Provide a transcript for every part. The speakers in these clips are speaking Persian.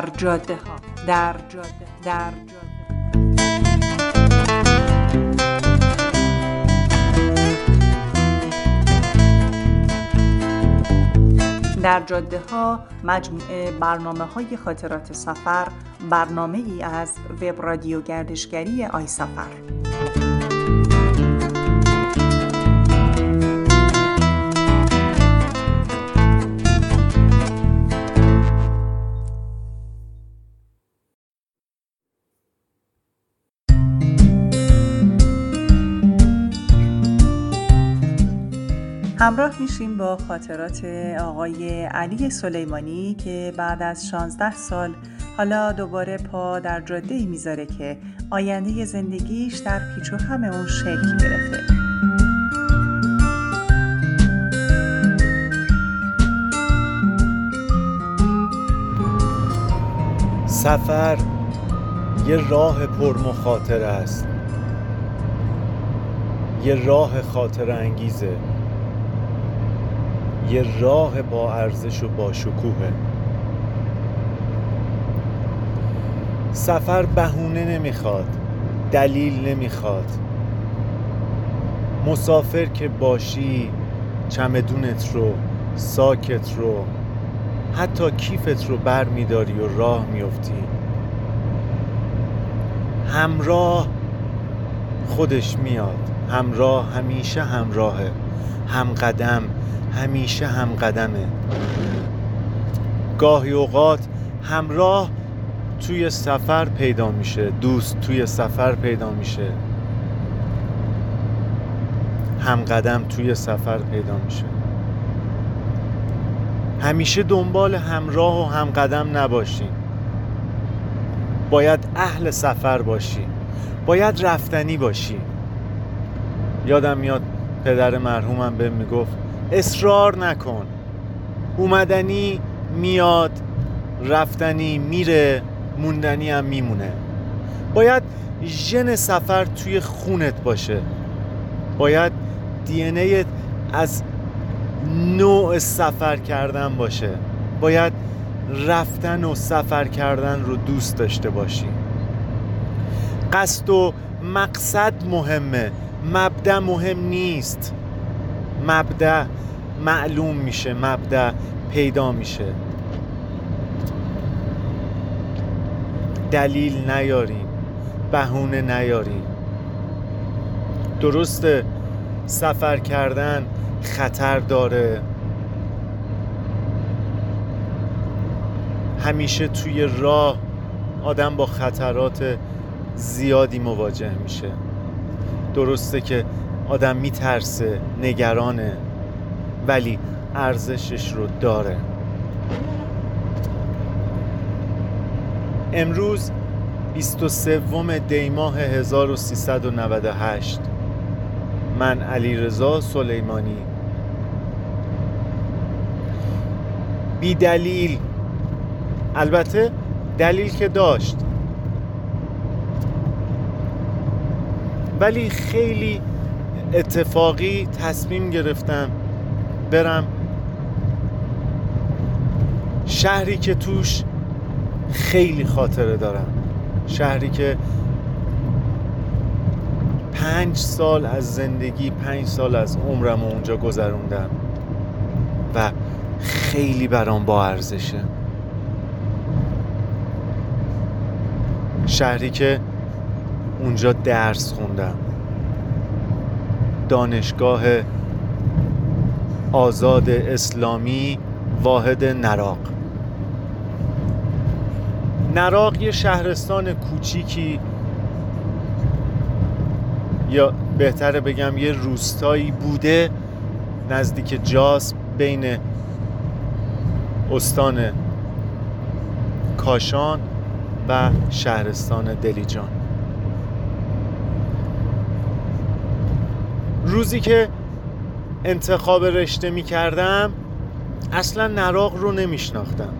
در جاده ها. در جاده در جاده. در جاده ها مجموعه برنامه های خاطرات سفر برنامه ای از وب رادیو گردشگری آی سفر. همراه میشیم با خاطرات آقای علی سلیمانی که بعد از 16 سال حالا دوباره پا در جاده ای می‌ذاره که آینده زندگیش در پیچ و هم اون شکل گرفته. سفر یه راه پرمخاطره است. یه راه خاطر انگیزه. یه راه با ارزش و با شکوهه. سفر بهونه نمی‌خواد دلیل نمی‌خواد. مسافر که باشی چمدونت رو ساکت رو حتی کیفت رو بر میداری و راه میفتی همراه خودش میاد همراه همیشه همراهه هم قدم همیشه هم قدمه. گاهی اوقات همراه توی سفر پیدا میشه دوست توی سفر پیدا میشه. هم قدم توی سفر پیدا میشه. همیشه دنبال همراه و هم قدم نباشی باید اهل سفر باشی. باید رفتنی باشی. یادم میاد پدر مرحومم به می‌گفت اصرار نکن. اومدنی میاد رفتنی میره موندنی هم میمونه. باید ژن سفر توی خونت باشه. باید دی از نوع سفر کردن باشه. باید رفتن و سفر کردن رو دوست داشته باشی. قصد و مقصد مهمه. مبدع مهم نیست. مبدع معلوم میشه مبدع پیدا میشه. دلیل نیاریم بهونه نیاریم. درسته سفر کردن خطر داره. همیشه توی راه آدم با خطرات زیادی مواجه میشه. درسته که آدم میترسه نگرانه ولی ارزشش رو داره. امروز 23 دیماه 1398 من علی رضا سلیمانی. بی دلیل. البته دلیل که داشت. ولی خیلی اتفاقی تصمیم گرفتم برم شهری که توش خیلی خاطره دارم. شهری که پنج سال از زندگی پنج سال از عمرم اونجا گذروندم و خیلی برام با ارزشه. شهری که اونجا درس خوندم. دانشگاه آزاد اسلامی واحد نراق. نراق یه شهرستان کوچیکی یا بهتره بگم یه روستایی بوده نزدیک جاس بین استان کاشان و شهرستان دلیجان. روزی که انتخاب رشته می کردم اصلا نراق رو نمیشناختم.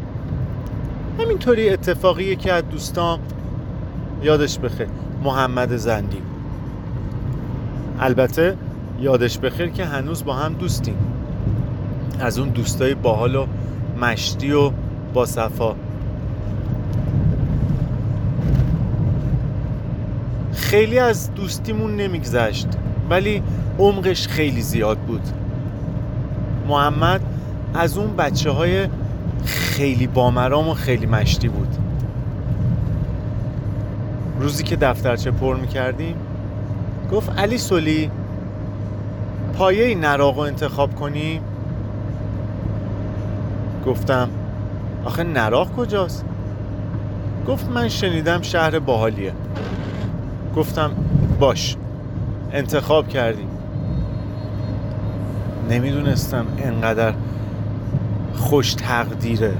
همینطوری اتفاقی که از دوستان یادش بخیر محمد زندی البته یادش بخیر که هنوز با هم دوستیم. از اون دوستای باحال و مشتی و باصفا خیلی از دوستیمون نمیگذشت ولی عمقش خیلی زیاد بود. محمد از اون بچه های خیلی بامرام و خیلی مشتی بود. روزی که دفترچه پر می‌کردیم گفت علی سولی پایه نراق رو انتخاب کنیم گفتم آخه نراق کجاست؟ گفت من شنیدم شهر باحالیه. گفتم باش انتخاب کردیم. نمی‌دونستم انقدر خوش تقدیره.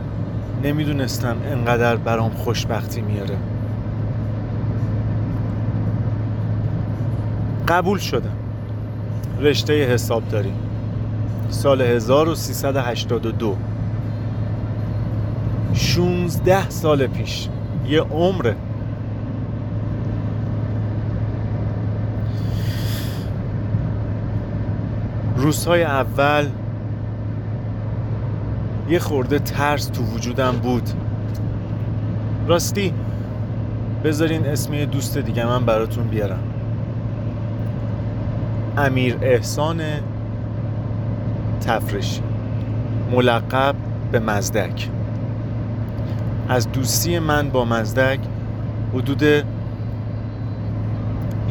نمی‌دونستم انقدر برام خوشبختی میاره. قبول شدم. رشته حسابداری. سال 1382 16 سال پیش. یه عمره. روزهای اول یه خورده ترس تو وجودم بود. راستی بذارین اسم یه دوست دیگه من براتون بیارم. امیر احسان تفرشی ملقب به مزدک. از دوستی من با مزدک حدود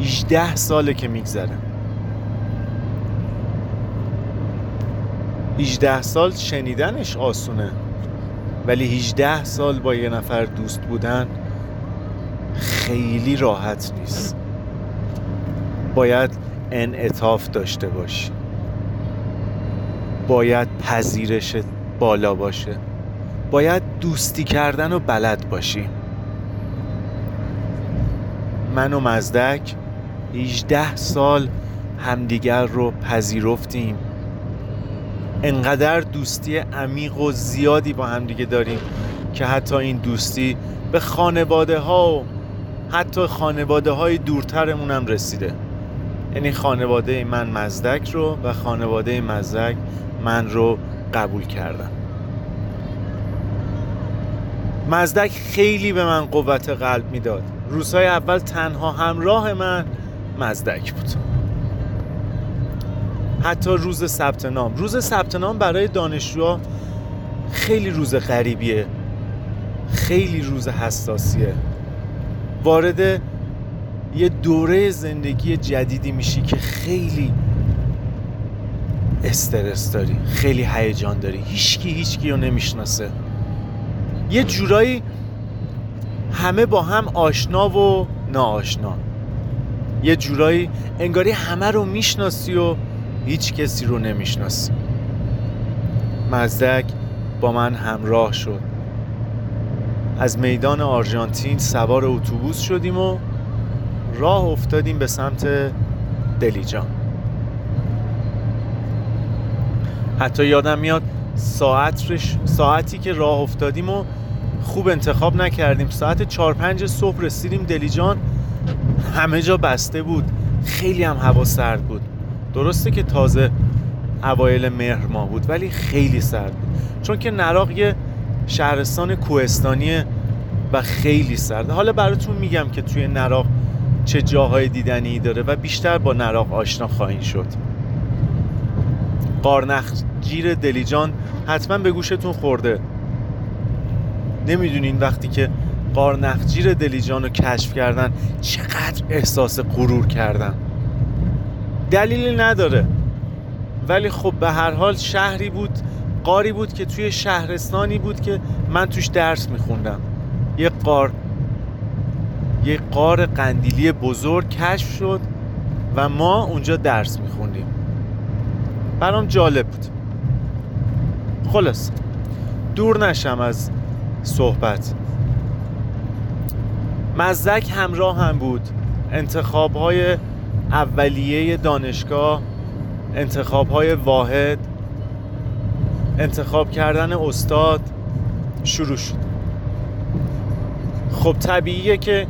18 ساله که میگذره. 18 سال شنیدنش آسونه. ولی 18 سال با یه نفر دوست بودن خیلی راحت نیست. باید انعطاف داشته باشی. باید پذیرش بالا باشه. باید دوستی کردن و بلد باشی. من و مزدک 18 سال همدیگر رو پذیرفتیم. انقدر دوستی عمیق و زیادی با همدیگه داریم که حتی این دوستی به خانواده ها و حتی خانواده های دورترمون هم رسیده. یعنی خانواده من مزدک رو و خانواده مزدک من رو قبول کردن. مزدک خیلی به من قوت قلب می‌داد. روزهای اول تنها همراه من مزدک بود. حتی روز ثبت نام. روز ثبت نام برای دانشجوها خیلی روز غریبیه. خیلی روز حساسیه. وارد یه دوره زندگی جدیدی میشی که خیلی استرس داری خیلی هیجان داری هیچکی هیچکی رو نمی‌شناسه. یه جورایی همه با هم آشنا و ناآشنا. یه جورایی انگاری همه رو می‌شناسی و هیچ کسی رو نمی‌شناسی مزدک با من همراه شد. از میدان آرژانتین سوار اتوبوس شدیم و راه افتادیم به سمت دلیجان حتی یادم میاد ساعت ساعتی که راه افتادیم و خوب انتخاب نکردیم. ساعت چهار پنج صبح رسیدیم دلیجان همه جا بسته بود. خیلی هم هوا سرد بود. درسته که تازه اوایل مهر ماه بود ولی خیلی سرد بود. چون که نراق یه شهرستان کوهستانیه و خیلی سرد. حالا براتون میگم که توی نراق چه جاهای دیدنی داره و بیشتر با نراق آشنا خواهید شد. قارنخ جیر دلیجان حتما به گوشتون خورده. نمی‌دونین وقتی که قارنخجیر دلیجان رو کشف کردن چقدر احساس غرور کردن. دلیلی نداره. ولی خب به هر حال شهری بود قاری بود که توی شهرستانی بود که من توش درس میخوندم. یه قار یه قار قندیلی بزرگ کشف شد و ما اونجا درس میخوندیم. برام جالب بود. خلاص دور نشم از صحبت. مزدک همراه هم بود. انتخاب های اولیه دانشگاه انتخاب های واحد انتخاب کردن استاد شروع شد. خب طبیعیه که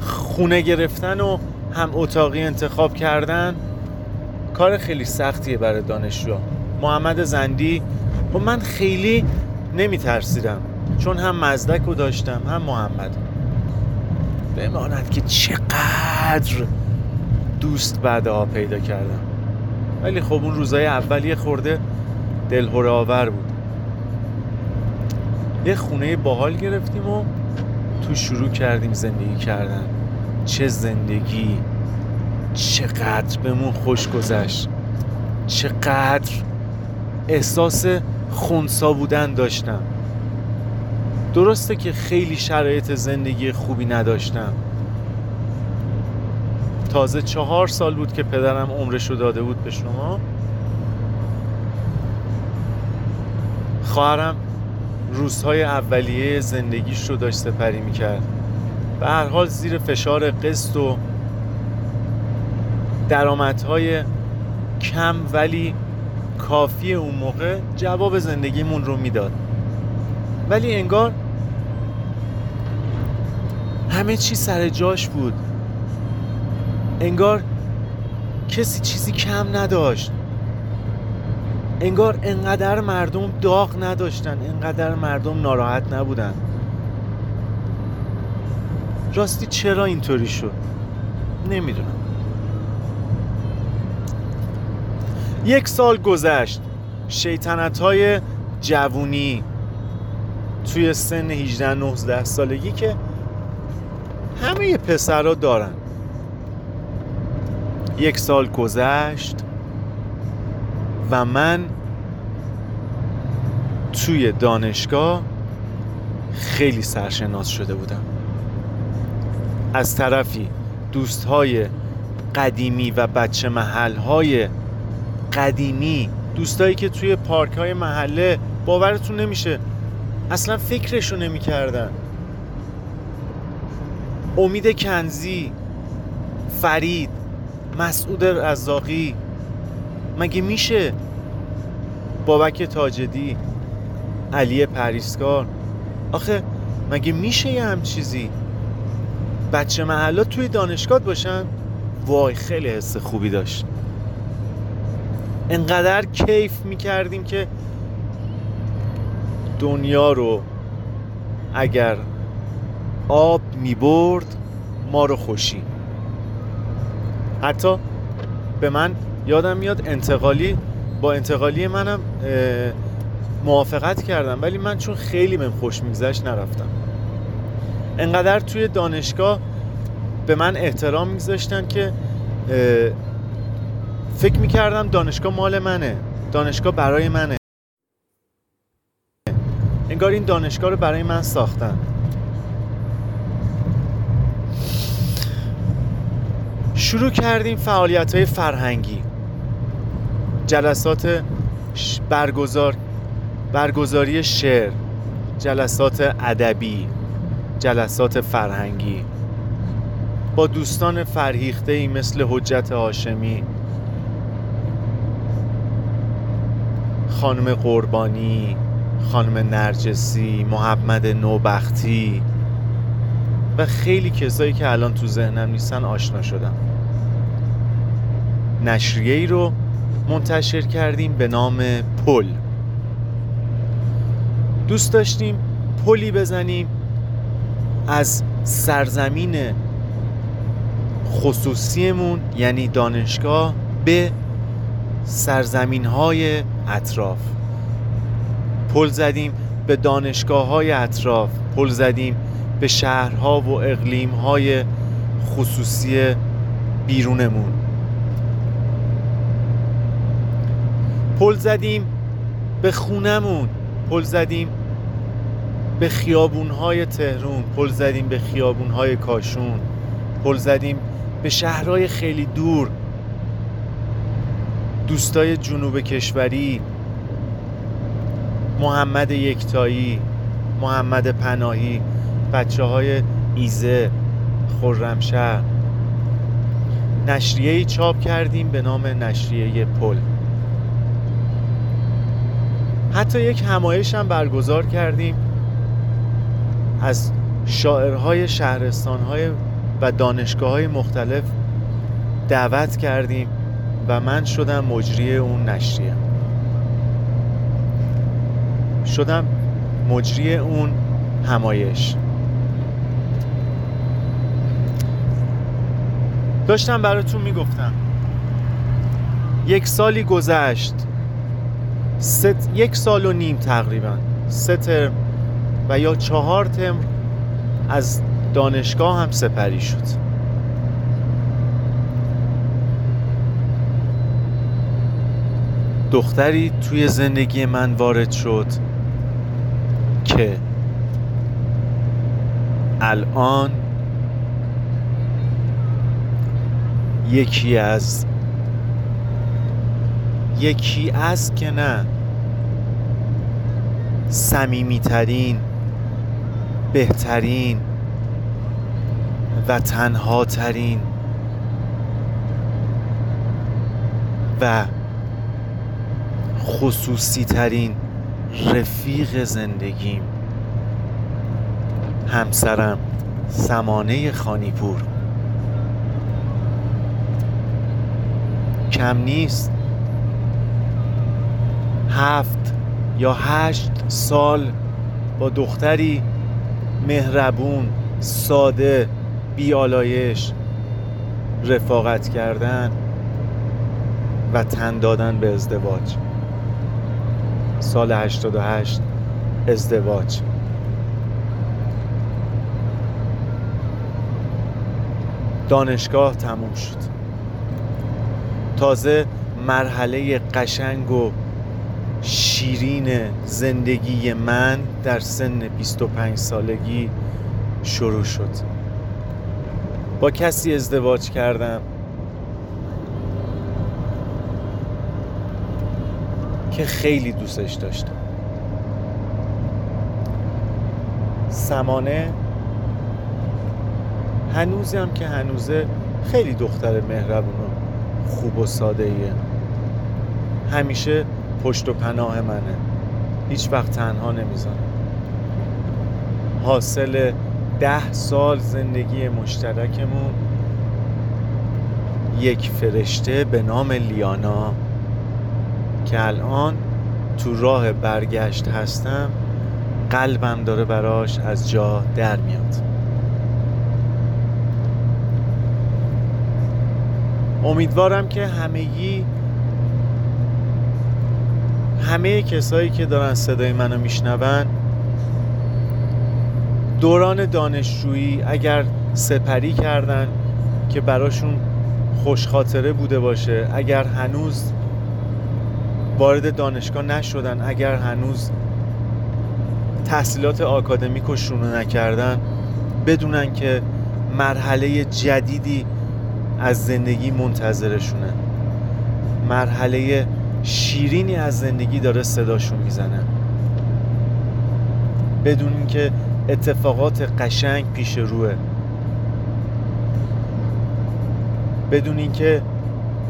خونه گرفتن و هم اتاقی انتخاب کردن کار خیلی سختیه برای دانشجو محمد زندی و خب من خیلی نمی ترسیدم چون هم مزدک رو داشتم هم محمد. بماند که چقدر دوست بعدها پیدا کردم. ولی خب اون روزای اولی خورده دلهور آور بود. یه خونه باحال گرفتیم و تو شروع کردیم زندگی کردن. چه زندگی! چقدر بهمون خوش گذشت. چقدر احساس خونسا بودن داشتم. درسته که خیلی شرایط زندگی خوبی نداشتم. تازه چهار سال بود که پدرم عمرش رو داده بود به شما. خواهرم روزهای اولیه زندگیش رو داشت سپری می‌کرد. به هر حال زیر فشار قسط و درآمدهای کم ولی کافی اون موقع جواب زندگیمون رو می‌داد. ولی انگار همه چی سر جاش بود. انگار کسی چیزی کم نداشت. انگار انقدر مردم داغ نداشتن انقدر مردم ناراحت نبودن. راستی چرا اینطوری شد؟ نمی‌دونم. یک سال گذشت. شیطنت های جوونی توی سن 18 19 سالگی که همه پسرها دارن. یک سال گذشت و من توی دانشگاه خیلی سرشناس شده بودم. از طرفی دوستهای قدیمی و بچه محلهای قدیمی دوستایی که توی پارک های محله باورتون نمیشه اصلا فکرشو نمی‌کردن. امید کنزی فرید مسعود رزاقی. مگه میشه بابک تاجدی علی پریسکار؟ آخه مگه میشه یه هم چیزی؟ بچه محلا توی دانشگاه باشن؟ وای خیلی حس خوبی داشت. انقدر کیف می‌کردیم که دنیا رو اگر آب می‌برد ما رو خوشی. حتی به من یادم میاد انتقالی با انتقالی منم موافقت کردم. ولی من چون خیلی من خوش میگذشت نرفتم. انقدر توی دانشگاه به من احترام میگذاشتن که فکر می‌کردم دانشگاه مال منه. دانشگاه برای منه. انگار این دانشگاه رو برای من ساختن. شروع کردیم فعالیت های فرهنگی. جلسات برگزار برگزاری شعر جلسات ادبی جلسات فرهنگی. با دوستان فرهیخته ای مثل حجت هاشمی خانم قربانی خانم نرجسی محمد نوبختی و خیلی کسایی که الان تو ذهنم نیستن آشنا شدم. نشریه ای رو منتشر کردیم به نام پل. دوست داشتیم پلی بزنیم از سرزمین خصوصیمون یعنی دانشگاه به سرزمین های اطراف. پل زدیم به دانشگاه های اطراف. پل زدیم به شهرها و اقلیم های خصوصی بیرونمون. پل زدیم به خونمون پل زدیم به خیابونهای تهرون پل زدیم به خیابونهای کاشون پل زدیم به شهرهای خیلی دور. دوستای جنوب کشوری محمد یکتایی محمد پناهی بچه های ایزه خرمشهر. نشریه چاپ کردیم به نام نشریه پل. حتی یک همایش هم برگزار کردیم. از شاعرهای شهرستانهای و دانشگاه های مختلف دعوت کردیم و من شدم مجری اون نشریه. شدم مجری اون همایش. داشتم براتون می‌گفتم. یک سالی گذشت. ست... یک سال و نیم تقریبا. سه ترم و یا چهار ترم از دانشگاه هم سپری شد. دختری توی زندگی من وارد شد که الان یکی از یکی از که نه. سمیمیترین بهترین و تنها ترین و خصوصی ترین رفیق زندگیم. همسرم سمانه خانیپور. کم نیست. هفت یا هشت سال با دختری مهربون ساده بیالایش رفاقت کردن و تن دادن به ازدواج. سال 88 ازدواج. دانشگاه تموم شد. تازه مرحله قشنگ و شیرین زندگی من در سن 25 سالگی شروع شد. با کسی ازدواج کردم که خیلی دوستش داشتم. سمانه هنوزم که هنوزه خیلی دختر مهربون و خوب و ساده ایه همیشه پشت و پناه منه. هیچ وقت تنها نمی‌زنم حاصل ده سال زندگی مشترکمون یک فرشته به نام لیانا که الان تو راه برگشت هستم قلبم داره براش از جا در میاد. امیدوارم که همگی همه کسایی که دارن صدای منو میشنون دوران دانشجویی اگر سپری کردن که براشون خوشخاطره بوده باشه اگر هنوز وارد دانشگاه نشدن اگر هنوز تحصیلات آکادمیک رو شروع نکردن بدونن که مرحله جدیدی از زندگی منتظرشونه. مرحله شیرینی از زندگی داره صداشون می‌زنه. بدون که اتفاقات قشنگ پیش روه. بدون اینکه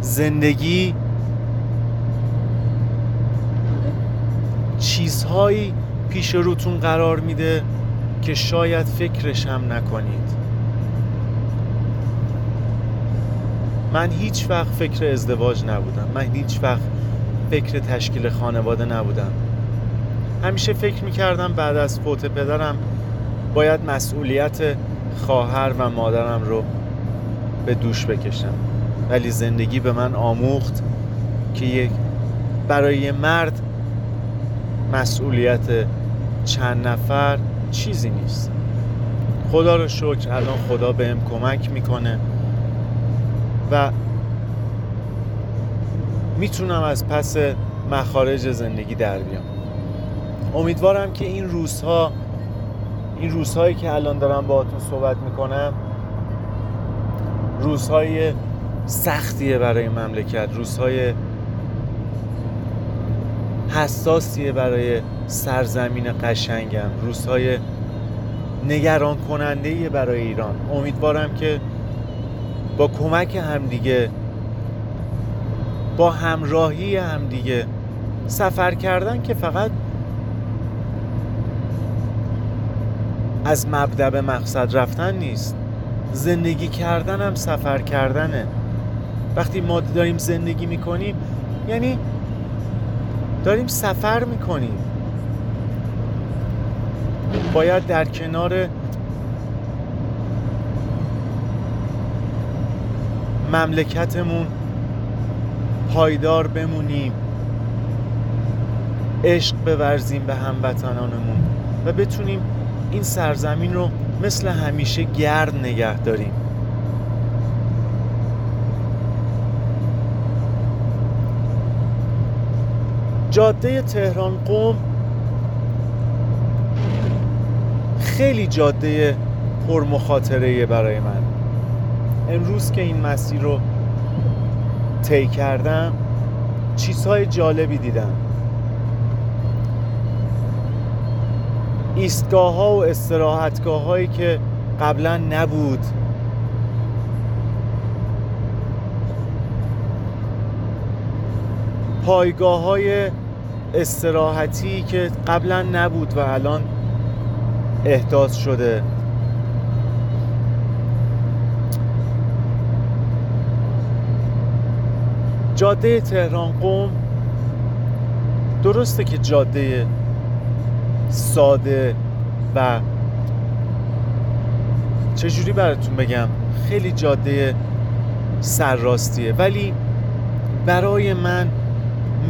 زندگی چیزهایی پیش روتون قرار میده که شاید فکرش هم نکنید. من هیچ وقت فکر ازدواج نبودم. من هیچ وقت فکر تشکیل خانواده نبودم. همیشه فکر می‌کردم بعد از فوت پدرم باید مسئولیت خواهر و مادرم رو به دوش بکشم. ولی زندگی به من آموخت که یک برای مرد مسئولیت چند نفر چیزی نیست. خدا رو شکر الان خدا بهم کمک می‌کنه و می‌تونم از پس مخارج زندگی در بیام. امیدوارم که این روزها این روزهایی که الان دارم باهاتون صحبت می‌کنم روزهای سختیه برای مملکت روزهای حساسیه برای سرزمین قشنگم روزهای نگران کننده برای ایران. امیدوارم که با کمک همدیگه با همراهی همدیگه سفر کردن که فقط از مبدع به مقصد رفتن نیست. زندگی کردن هم سفر کردنه. وقتی ما داریم زندگی می‌کنیم یعنی داریم سفر می‌کنیم. باید در کنار مملکتمون پایدار بمونیم. عشق بورزیم به هموطنانمون و بتونیم این سرزمین رو مثل همیشه گرد نگه داریم. جاده تهران قوم خیلی جاده پرمخاطره برای من. امروز که این مسیر رو طی کردم چیزهای جالبی دیدم. ایستگاه ها و استراحتگاه هایی که قبلا نبود. پایگاه های استراحتی که قبلا نبود و الان احداث شده. جاده تهران قوم. درسته که جاده ساده و چجوری براتون بگم خیلی جاده سرراستیه ولی برای من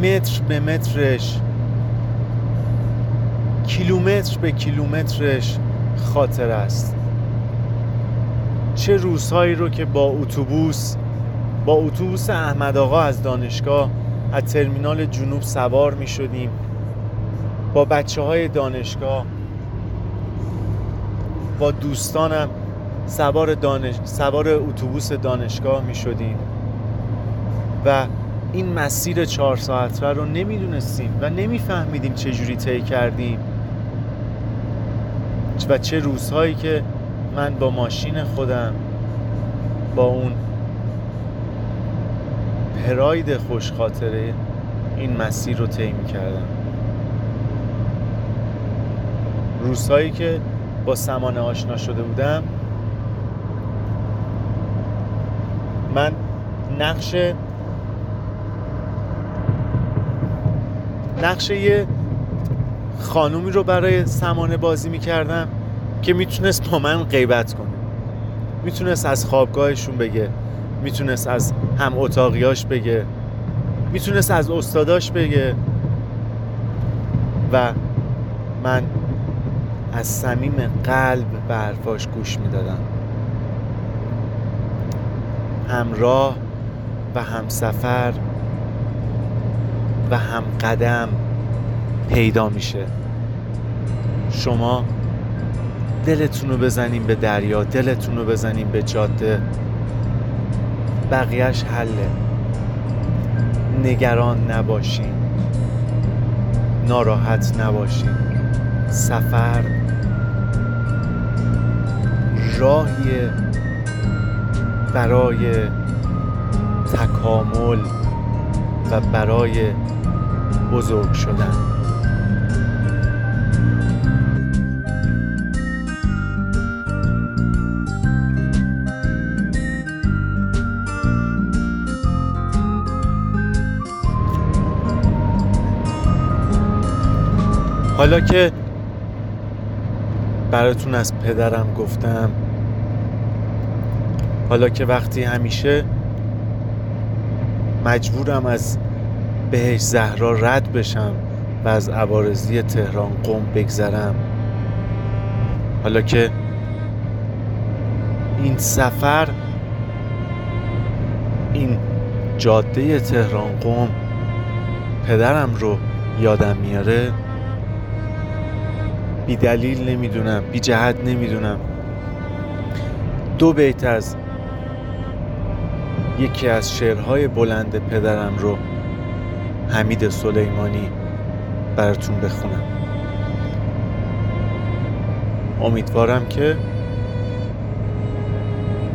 متر به مترش کیلومتر به کیلومترش خاطر است. چه روزهایی رو که با اتوبوس با اتوبوس احمد آقا از دانشگاه از ترمینال جنوب سوار می شدیم. با بچه های دانشگاه با دوستانم سوار, دانش... سوار اتوبوس دانشگاه می شدیم. و این مسیر چهار ساعت رو نمی‌دونستیم و نمیفهمیدیم چجوری طی کردیم و چه روزهایی که من با ماشین خودم با اون پراید خوش خاطره این مسیر رو طی کردم روزهایی که با سمانه آشنا شده بودم من نقش نقش یه خانومی رو برای سمانه بازی می‌کردم که می‌تونست با من غیبت کنه. می‌تونست از خوابگاهشون بگه. می‌تونست از هم اتاقیاش بگه. می‌تونست از استاداش بگه. و من از صمیم قلب به حرفاش گوش می‌دادم. همراه و همسفر و هم قدم پیدا میشه. شما دلتون رو بزنیم به دریا دلتون رو بزنیم به جاده. بقیهش حله نگران نباشین. ناراحت نباشین. سفر راهی برای تکامل و برای بزرگ شدن. حالا که براتون از پدرم گفتم حالا که وقتی همیشه مجبورم از بهش زهرا رد بشم و از عوارضی تهران قوم بگذرم حالا که این سفر این جاده تهران قوم پدرم رو یادم میاره بی دلیل نمی‌دونم بی جهت نمی‌دونم. دو بیت از یکی از شعرهای بلند پدرم رو حمید سلیمانی براتون بخونم. امیدوارم که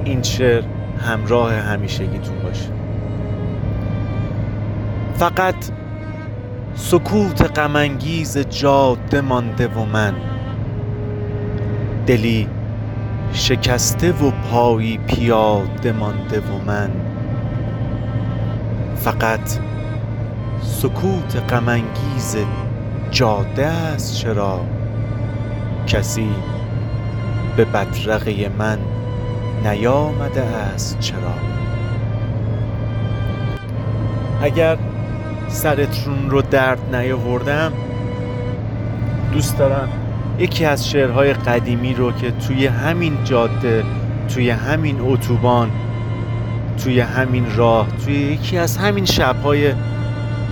این شعر همراه همیشگیتون باشه. فقط سکوت غمانگیز جاده مانده و من. دلی شکسته و پایی پیاده مانده و من. فقط سکوت غمانگیز جاده است چرا کسی به بدرقه من نیامده است چرا؟ اگر سرتون رو درد نیاوردم. دوست دارم یکی از شعرهای قدیمی رو که توی همین جاده توی همین اتوبان توی همین راه توی یکی از همین شبهای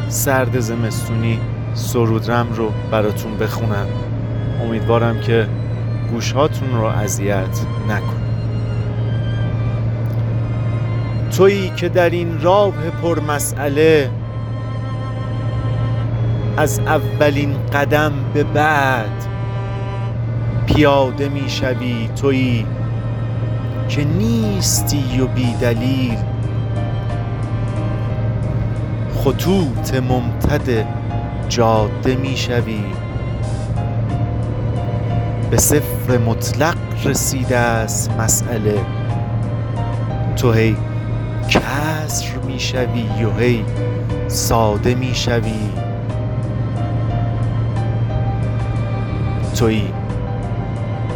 سرد زمستونی سرودرم رو براتون بخونم. امیدوارم که گوشهاتون رو اذیت نکنه تویی که در این راه پر مسئله از اولین قدم به بعد پیاده می‌شوی تویی که نیستی و بی دلیل. خطوط ممتد جاده می‌شوی به صفر مطلق رسیده است مسئله. تو هی کسر می‌شوی و هی ساده می‌شوی تویی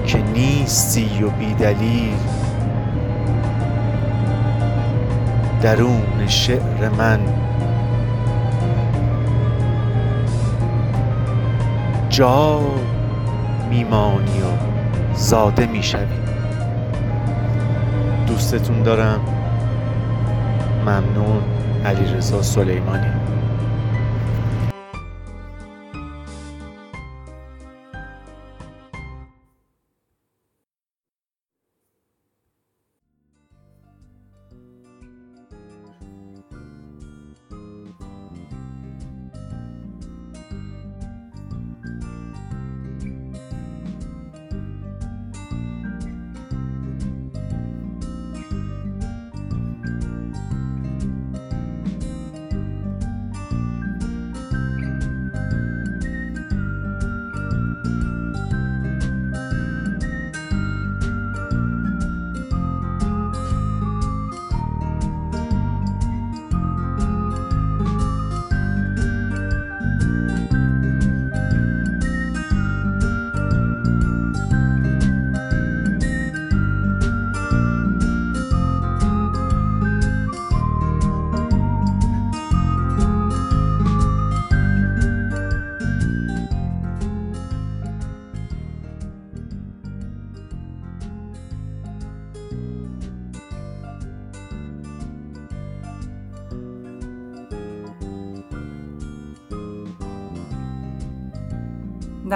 که نیستی و بیدلیل درون شعر من جا میمانی و زاده می‌شوی. دوستتون دارم. ممنون علیرضا سلیمانی.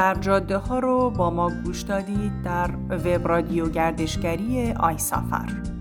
در جاده ها رو با ما گوش دادید در وب رادیو گردشگری آی سافر.